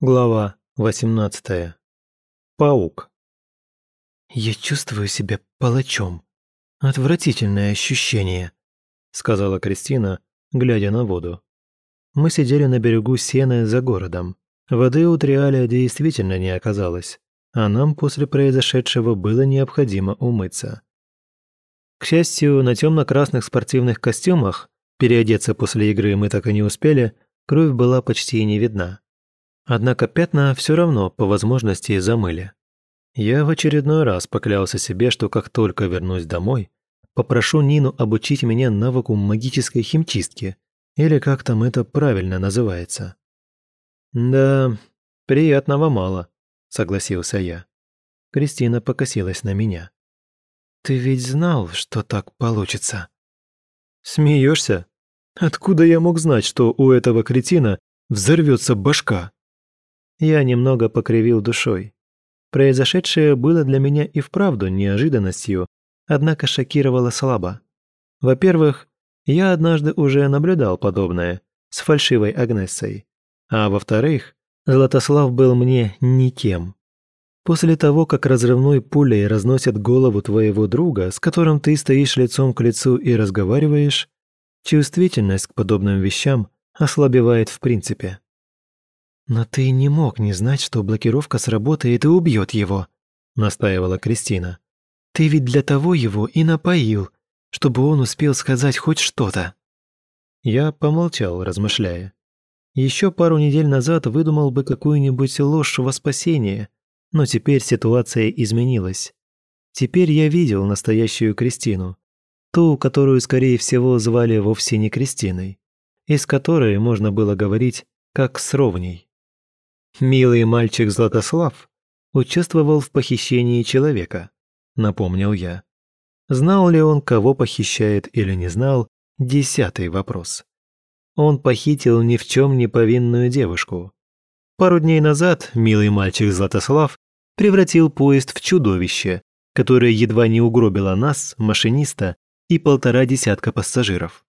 Глава 18. Паук. «Я чувствую себя палачом. Отвратительное ощущение», — сказала Кристина, глядя на воду. Мы сидели на берегу Сены за городом. Воды у Триаля действительно не оказалось, а нам после произошедшего было необходимо умыться. К счастью, на темно-красных спортивных костюмах, переодеться после игры мы так и не успели, кровь была почти не видна. Однако пятна все равно по возможности замыли. Я в очередной раз поклялся себе, что как только вернусь домой, попрошу Нину обучить меня навыку магической химчистки, или как там это правильно называется. «Да, приятного мало», — согласился я. Кристина покосилась на меня. «Ты ведь знал, что так получится?» «Смеешься? Откуда я мог знать, что у этого кретина взорвется башка?» Я немного покривил душой. Произошедшее было для меня и вправду неожиданностью, однако шокировало слабо. Во-первых, я однажды уже наблюдал подобное с фальшивой Агнессой. А во-вторых, Златослав был мне никем. После того, как разрывной пулей разносят голову твоего друга, с которым ты стоишь лицом к лицу и разговариваешь, чувствительность к подобным вещам ослабевает в принципе. «Но ты не мог не знать, что блокировка сработает и убьет его», — настаивала Кристина. «Ты ведь для того его и напоил, чтобы он успел сказать хоть что-то». Я помолчал, размышляя. Еще пару недель назад выдумал бы какую-нибудь ложь во спасение, но теперь ситуация изменилась. Теперь я видел настоящую Кристину, ту, которую, скорее всего, звали вовсе не Кристиной, из которой можно было говорить как с ровней. Милый мальчик Златослав участвовал в похищении человека, напомнил я. Знал ли он, кого похищает или не знал, десятый вопрос. Он похитил ни в чем не повинную девушку. Пару дней назад милый мальчик Златослав превратил поезд в чудовище, которое едва не угробило нас, машиниста и полтора десятка пассажиров.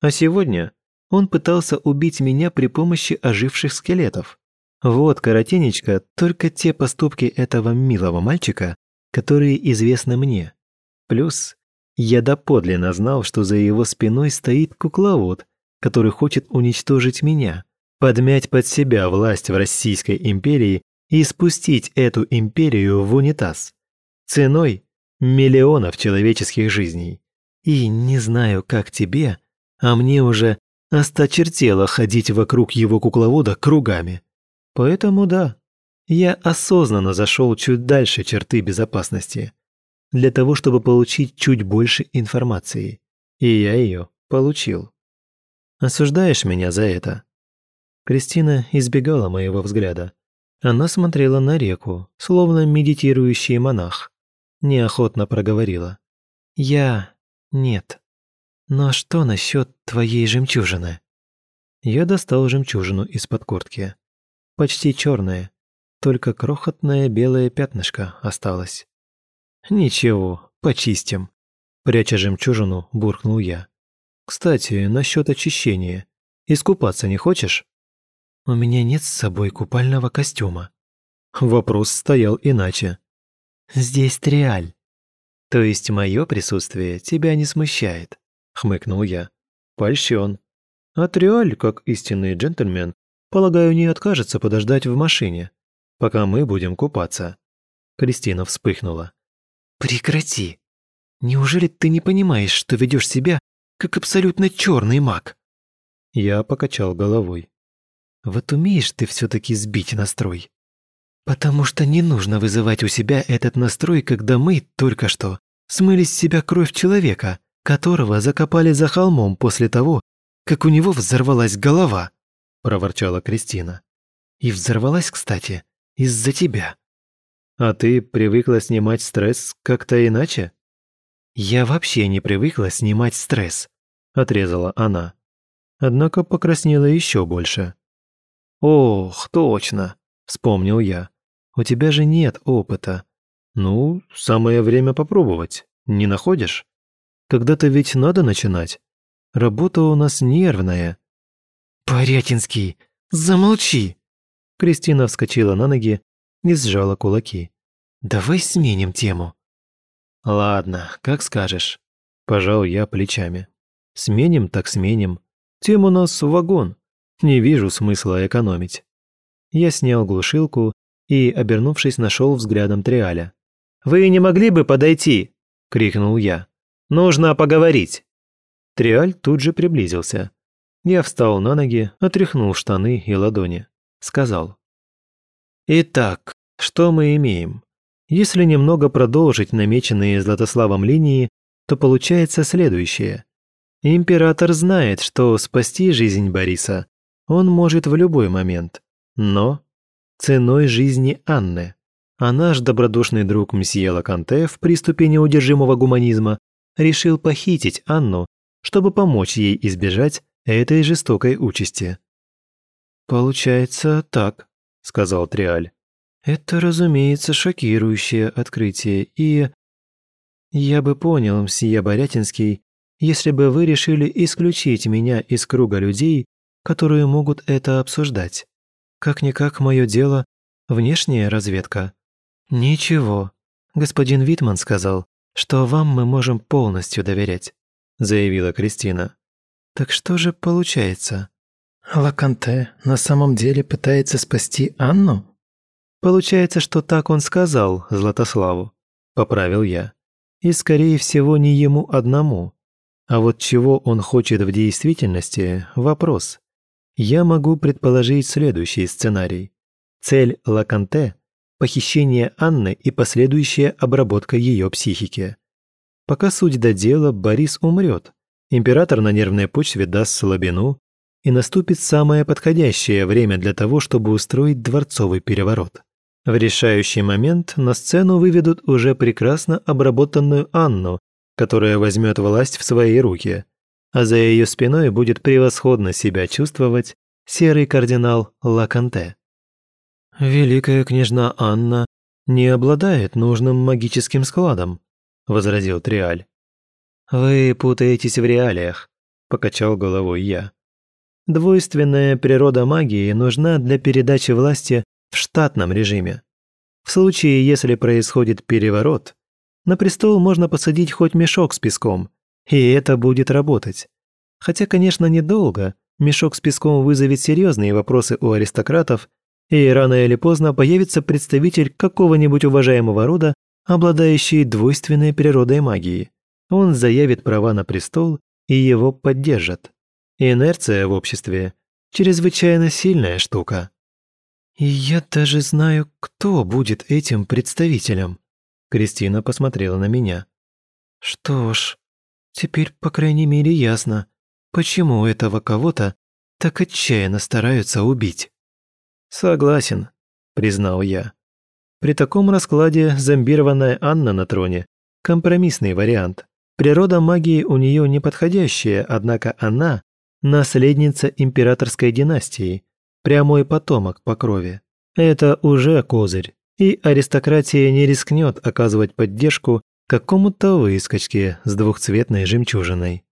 А сегодня он пытался убить меня при помощи оживших скелетов. Вот, коротенечко, только те поступки этого милого мальчика, которые известны мне. Плюс я доподлинно знал, что за его спиной стоит кукловод, который хочет уничтожить меня, подмять под себя власть в Российской империи и спустить эту империю в унитаз. Ценой миллионов человеческих жизней. И не знаю, как тебе, а мне уже осточертело ходить вокруг его кукловода кругами. Поэтому да, я осознанно зашел чуть дальше черты безопасности, для того, чтобы получить чуть больше информации. И я ее получил. Осуждаешь меня за это? Кристина избегала моего взгляда. Она смотрела на реку, словно медитирующий монах. Неохотно проговорила. «Я... нет. Но что насчет твоей жемчужины?» Я достал жемчужину из-под куртки почти черное, только крохотное белое пятнышко осталось. «Ничего, почистим», — пряча жемчужину, буркнул я. «Кстати, насчет очищения. Искупаться не хочешь?» «У меня нет с собой купального костюма». Вопрос стоял иначе. «Здесь триаль. То есть мое присутствие тебя не смущает?» — хмыкнул я. «Польщен. А триаль, как истинный джентльмен, Полагаю, не откажется подождать в машине, пока мы будем купаться». Кристина вспыхнула. «Прекрати! Неужели ты не понимаешь, что ведешь себя как абсолютно черный маг?» Я покачал головой. «Вот умеешь ты все-таки сбить настрой. Потому что не нужно вызывать у себя этот настрой, когда мы только что смыли с себя кровь человека, которого закопали за холмом после того, как у него взорвалась голова. – проворчала Кристина. «И взорвалась, кстати, из-за тебя». «А ты привыкла снимать стресс как-то иначе?» «Я вообще не привыкла снимать стресс», – отрезала она. Однако покраснела еще больше. «Ох, точно», – вспомнил я. «У тебя же нет опыта. Ну, самое время попробовать, не находишь? Когда-то ведь надо начинать. Работа у нас нервная, «Порятинский, замолчи!» Кристина вскочила на ноги и сжала кулаки. «Давай сменим тему». «Ладно, как скажешь». Пожал я плечами. «Сменим так сменим. Тем у нас вагон. Не вижу смысла экономить». Я снял глушилку и, обернувшись, нашел взглядом Триаля. «Вы не могли бы подойти?» – крикнул я. «Нужно поговорить». Триаль тут же приблизился. Я встал на ноги, отряхнул штаны и ладони. Сказал. «Итак, что мы имеем? Если немного продолжить намеченные Златославом линии, то получается следующее. Император знает, что спасти жизнь Бориса он может в любой момент, но ценой жизни Анны. А наш добродушный друг мсье Лаканте в приступе неудержимого гуманизма решил похитить Анну, чтобы помочь ей избежать этой жестокой участи. «Получается так», — сказал Триаль. Это, разумеется, шокирующее открытие, и... Я бы понял, мсье Борятинский, если бы вы решили исключить меня из круга людей, которые могут это обсуждать. Как-никак мое дело – внешняя разведка. Ничего. Господин Витман сказал, что вам мы можем полностью доверять, заявила Кристина. Так что же получается? Лаканте на самом деле пытается спасти Анну? Получается, что так он сказал Златославу, поправил я. И скорее всего не ему одному. А вот чего он хочет в действительности – вопрос. Я могу предположить следующий сценарий. Цель Лаканте – похищение Анны и последующая обработка ее психики. Пока суть до дела, Борис умрет. Император на нервной почве даст слабину, и наступит самое подходящее время для того, чтобы устроить дворцовый переворот. В решающий момент на сцену выведут уже прекрасно обработанную Анну, которая возьмет власть в свои руки, а за ее спиной будет превосходно себя чувствовать серый кардинал Лаканте. «Великая княжна Анна не обладает нужным магическим складом», – возразил Триаль. «Вы путаетесь в реалиях», – покачал головой я. «Двойственная природа магии нужна для передачи власти в штатном режиме. В случае, если происходит переворот, на престол можно посадить хоть мешок с песком, и это будет работать. Хотя, конечно, недолго, мешок с песком вызовет серьезные вопросы у аристократов, и рано или поздно появится представитель какого-нибудь уважаемого рода, обладающий двойственной природой магии. Он заявит права на престол, и его поддержат. Инерция в обществе – чрезвычайно сильная штука. «И я даже знаю, кто будет этим представителем», Кристина посмотрела на меня. «Что ж, теперь, по крайней мере, ясно, почему этого кого-то так отчаянно стараются убить». «Согласен», — признал я. При таком раскладе зомбированная Анна на троне – компромиссный вариант. Природа магии у нее неподходящая, однако она – наследница императорской династии, прямой потомок по крови. Это уже козырь и аристократия не рискнет оказывать поддержку какому-то выскочке с двухцветной жемчужиной.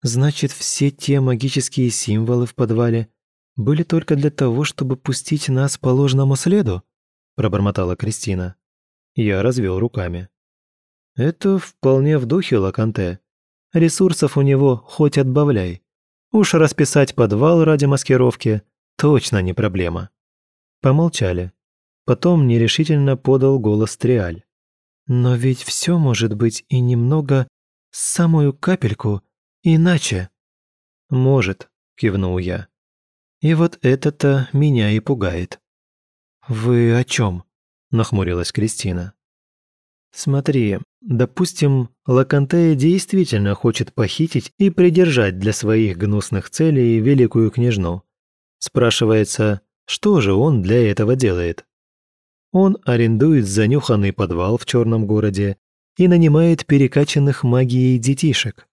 Значит, все те магические символы в подвале были только для того, чтобы пустить нас по ложному следу? пробормотала Кристина. Я развел руками. Это вполне в духе Лаканте. Ресурсов у него хоть отбавляй. Уж расписать подвал ради маскировки точно не проблема. Помолчали. Потом нерешительно подал голос Триаль. «Но ведь все может быть и немного, самую капельку, иначе». «Может», — кивнул я. «И вот это-то меня и пугает». «Вы о чем?» — нахмурилась Кристина. «Смотри, допустим, Лакантея действительно хочет похитить и придержать для своих гнусных целей великую княжну. Спрашивается, что же он для этого делает?» Он арендует занюханный подвал в черном городе и нанимает перекачанных магией детишек.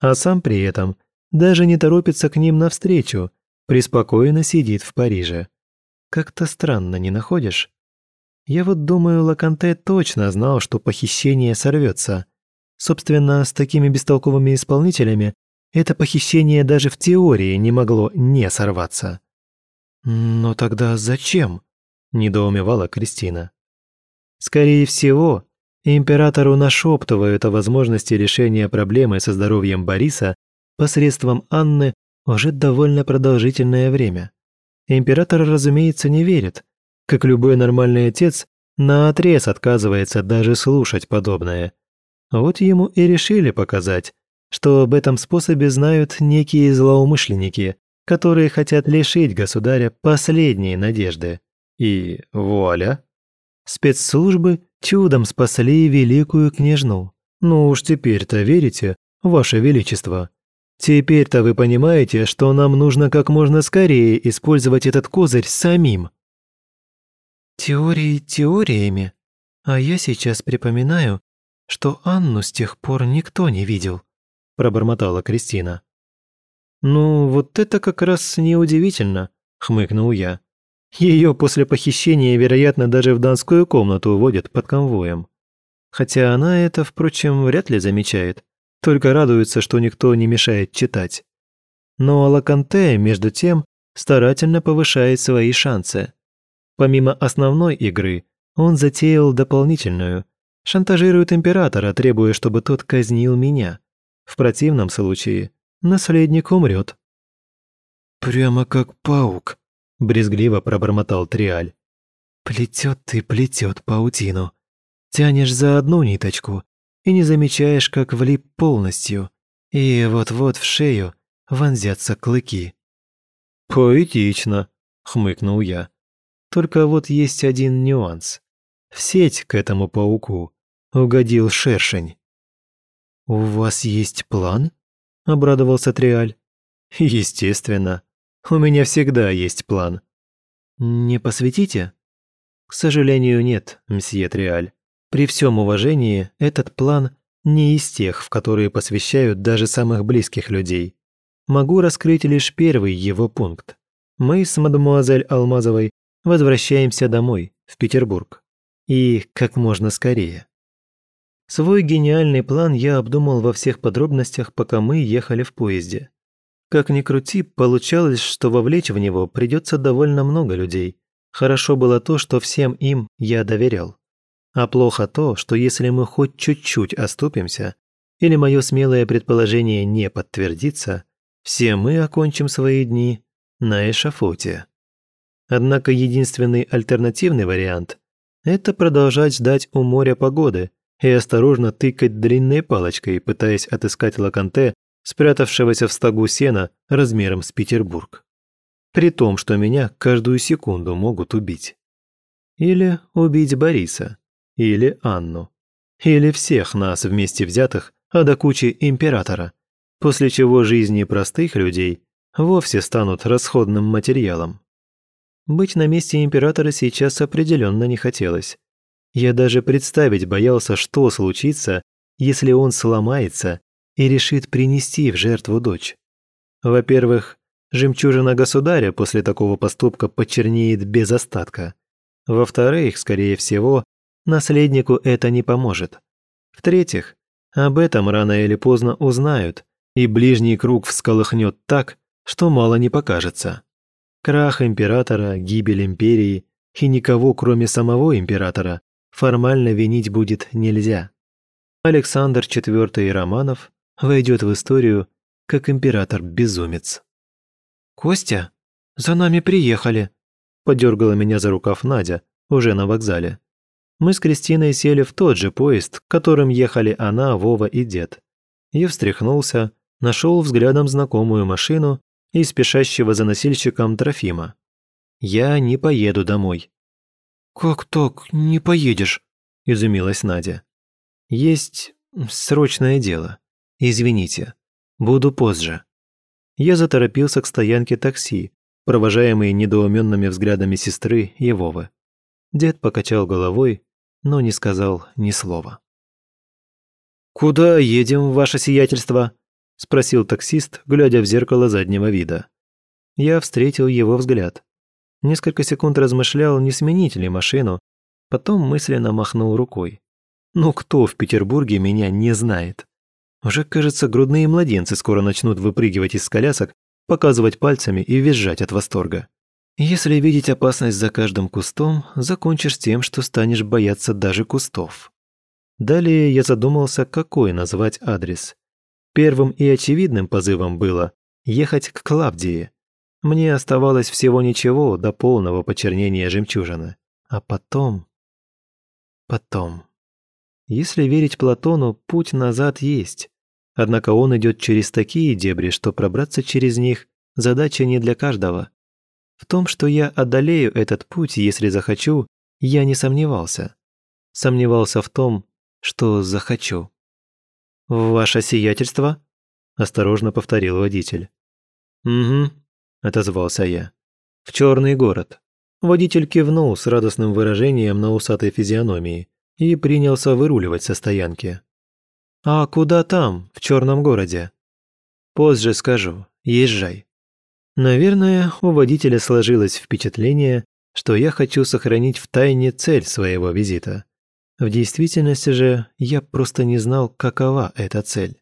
А сам при этом даже не торопится к ним навстречу, преспокойно сидит в Париже. Как-то странно, не находишь? Я вот думаю, Лаканте точно знал, что похищение сорвется. Собственно, с такими бестолковыми исполнителями это похищение даже в теории не могло не сорваться. «Но тогда зачем?» – недоумевала Кристина. «Скорее всего, императору нашептывают о возможности решения проблемы со здоровьем Бориса посредством Анны уже довольно продолжительное время. Император, разумеется, не верит. Как любой нормальный отец, наотрез отказывается даже слушать подобное. Вот ему и решили показать, что об этом способе знают некие злоумышленники, которые хотят лишить государя последней надежды. И вуаля! Спецслужбы чудом спасли великую княжну. Ну уж теперь-то верите, ваше величество? Теперь-то вы понимаете, что нам нужно как можно скорее использовать этот козырь самим. Теории теориями, а я сейчас припоминаю, что Анну с тех пор никто не видел, пробормотала Кристина. Ну, вот это как раз неудивительно, хмыкнул я. Ее после похищения, вероятно, даже в дамскую комнату уводят под конвоем. Хотя она это, впрочем, вряд ли замечает только радуется, что никто не мешает читать. Но Алаканте, между тем, старательно повышает свои шансы. Помимо основной игры, он затеял дополнительную. Шантажирует императора, требуя, чтобы тот казнил меня. В противном случае наследник умрет. «Прямо как паук», — брезгливо пробормотал Триаль. «Плетет ты, плетет паутину. Тянешь за одну ниточку, и не замечаешь, как влип полностью, и вот-вот в шею вонзятся клыки. «Поэтично», — хмыкнул я. «Только вот есть один нюанс. В сеть к этому пауку угодил шершень». «У вас есть план?» — обрадовался Триаль. «Естественно. У меня всегда есть план». «Не посвятите?» «К сожалению, нет, мсье Триаль. При всем уважении, этот план не из тех, в которые посвящают даже самых близких людей. Могу раскрыть лишь первый его пункт. Мы с мадемуазель Алмазовой возвращаемся домой, в Петербург. И как можно скорее. Свой гениальный план я обдумал во всех подробностях, пока мы ехали в поезде. Как ни крути, получалось, что вовлечь в него придется довольно много людей. Хорошо было то, что всем им я доверял. А плохо то, что если мы хоть чуть-чуть оступимся, или мое смелое предположение не подтвердится, все мы окончим свои дни на эшафоте. Однако единственный альтернативный вариант – это продолжать ждать у моря погоды и осторожно тыкать длинной палочкой, пытаясь отыскать Лаканте, спрятавшегося в стогу сена размером с Петербург. При том, что меня каждую секунду могут убить. Или убить Бориса, или Анну. Или всех нас вместе взятых, а до кучи императора. После чего жизни простых людей вовсе станут расходным материалом. Быть на месте императора сейчас определенно не хотелось. Я даже представить боялся, что случится, если он сломается и решит принести в жертву дочь. Во-первых, жемчужина государя после такого поступка почернеет без остатка. Во-вторых, скорее всего, наследнику это не поможет. В-третьих, об этом рано или поздно узнают, и ближний круг всколыхнет так, что мало не покажется. Крах императора, гибель империи и никого, кроме самого императора, формально винить будет нельзя. Александр IV Романов войдет в историю как император-безумец. «Костя, за нами приехали», – подергала меня за рукав Надя, уже на вокзале мы с Кристиной сели в тот же поезд, которым ехали она, Вова и дед. Я встряхнулся, нашел взглядом знакомую машину и спешащего за носильщиком Трофима. «Я не поеду домой». «Как так не поедешь?» – изумилась Надя. «Есть срочное дело. Извините. Буду позже». Я заторопился к стоянке такси, провожаемый недоуменными взглядами сестры и Вовы. Дед покачал головой но не сказал ни слова. «Куда едем, ваше сиятельство?» – спросил таксист, глядя в зеркало заднего вида. Я встретил его взгляд. Несколько секунд размышлял, не сменить ли машину, потом мысленно махнул рукой. «Ну кто в Петербурге меня не знает?» Уже, кажется, грудные младенцы скоро начнут выпрыгивать из колясок, показывать пальцами и визжать от восторга. Если видеть опасность за каждым кустом, закончишь тем, что станешь бояться даже кустов. Далее я задумался, какой назвать адрес. Первым и очевидным позывом было ехать к Клавдии. Мне оставалось всего ничего до полного почернения жемчужины. А потом... Потом... Если верить Платону, путь назад есть. Однако он идет через такие дебри, что пробраться через них – задача не для каждого. В том, что я одолею этот путь, если захочу, я не сомневался. Сомневался в том, что захочу. «Ваше сиятельство?» – осторожно повторил водитель. «Угу», – отозвался я. «В черный город». Водитель кивнул с радостным выражением на усатой физиономии и принялся выруливать со стоянки. «А куда там, в черном городе?» «Позже скажу. Езжай». Наверное, у водителя сложилось впечатление, что я хочу сохранить в тайне цель своего визита. В действительности же я просто не знал, какова эта цель.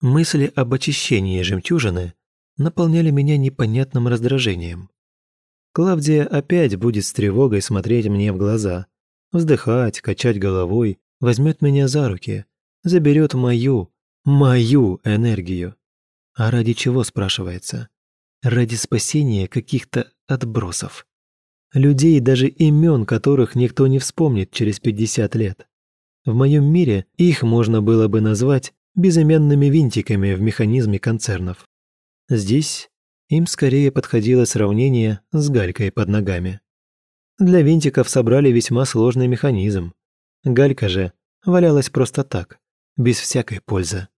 Мысли об очищении жемчужины наполняли меня непонятным раздражением. Клавдия опять будет с тревогой смотреть мне в глаза, вздыхать, качать головой, возьмет меня за руки, заберет мою, мою энергию. А ради чего, спрашивается? Ради спасения каких-то отбросов. Людей, даже имен которых никто не вспомнит через 50 лет. В моем мире их можно было бы назвать безыменными винтиками в механизме концернов. Здесь им скорее подходило сравнение с галькой под ногами. Для винтиков собрали весьма сложный механизм. Галька же валялась просто так, без всякой пользы.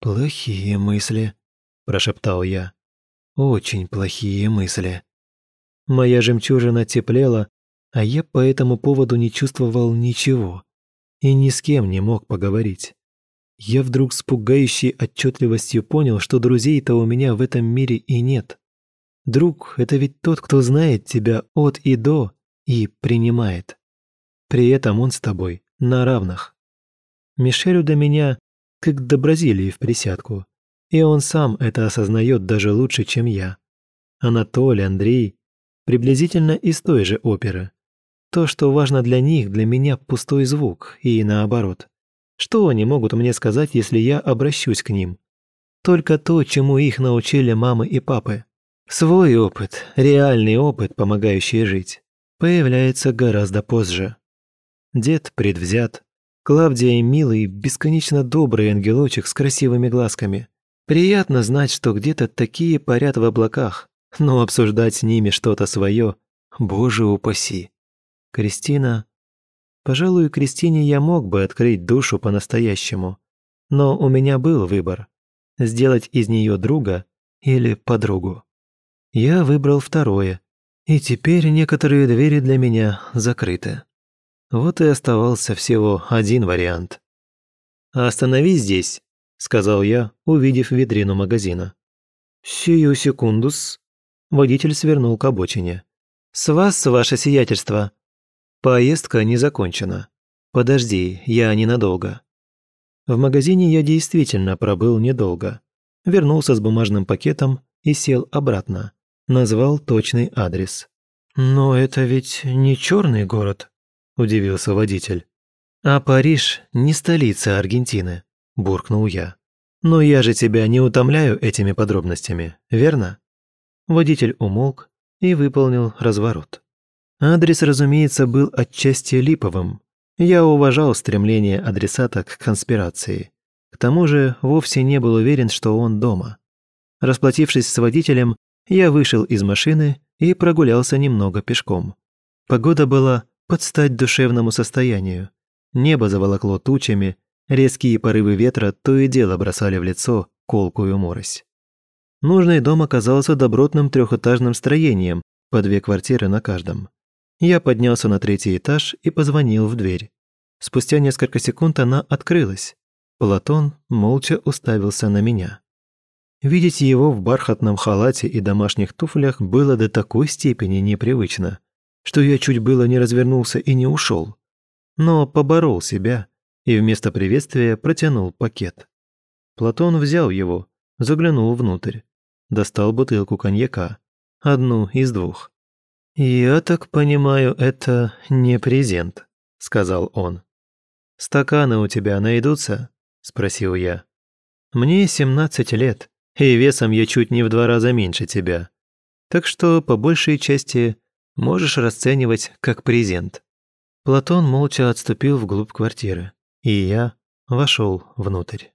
«Плохие мысли», – прошептал я. «Очень плохие мысли». Моя жемчужина теплела, а я по этому поводу не чувствовал ничего и ни с кем не мог поговорить. Я вдруг с пугающей отчетливостью понял, что друзей-то у меня в этом мире и нет. Друг – это ведь тот, кто знает тебя от и до и принимает. При этом он с тобой на равных. Мишелю до меня как до Бразилии в присядку, и он сам это осознает даже лучше, чем я. Анатолий, Андрей приблизительно из той же оперы. То, что важно для них, для меня пустой звук, и наоборот. Что они могут мне сказать, если я обращусь к ним? Только то, чему их научили мамы и папы. Свой опыт, реальный опыт, помогающий жить, появляется гораздо позже. Дед предвзят, Клавдия милый, бесконечно добрый ангелочек с красивыми глазками. Приятно знать, что где-то такие парят в облаках, но обсуждать с ними что-то свое, боже упаси. Кристина... Пожалуй, Кристине я мог бы открыть душу по-настоящему, но у меня был выбор – сделать из нее друга или подругу. Я выбрал второе, и теперь некоторые двери для меня закрыты. Вот и оставался всего один вариант. «Остановись здесь», – сказал я, увидев витрину магазина. «Сию секундус», Водитель свернул к обочине. «С вас, ваше сиятельство!» «Поездка не закончена. Подожди, я ненадолго». В магазине я действительно пробыл недолго. Вернулся с бумажным пакетом и сел обратно. Назвал точный адрес. «Но это ведь не черный город», – удивился водитель. «А Париж не столица Аргентины», – буркнул я. «Но я же тебя не утомляю этими подробностями, верно?» Водитель умолк и выполнил разворот. Адрес, разумеется, был отчасти липовым. Я уважал стремление адресата к конспирации. К тому же вовсе не был уверен, что он дома. Расплатившись с водителем, я вышел из машины и прогулялся немного пешком. Погода была под стать душевному состоянию. Небо заволокло тучами, резкие порывы ветра то и дело бросали в лицо колкую морось. Нужный дом оказался добротным трехэтажным строением, по две квартиры на каждом. Я поднялся на третий этаж и позвонил в дверь. Спустя несколько секунд она открылась. Платон молча уставился на меня. Видеть его в бархатном халате и домашних туфлях было до такой степени непривычно, что я чуть было не развернулся и не ушел. Но поборол себя и вместо приветствия протянул пакет. Платон взял его, заглянул внутрь достал бутылку коньяка, одну из двух. «Я так понимаю, это не презент», — сказал он. «Стаканы у тебя найдутся?» — спросил я. «Мне 17 лет, и весом я чуть не в два раза меньше тебя. Так что, по большей части, можешь расценивать как презент». Платон молча отступил вглубь квартиры, и я вошел внутрь.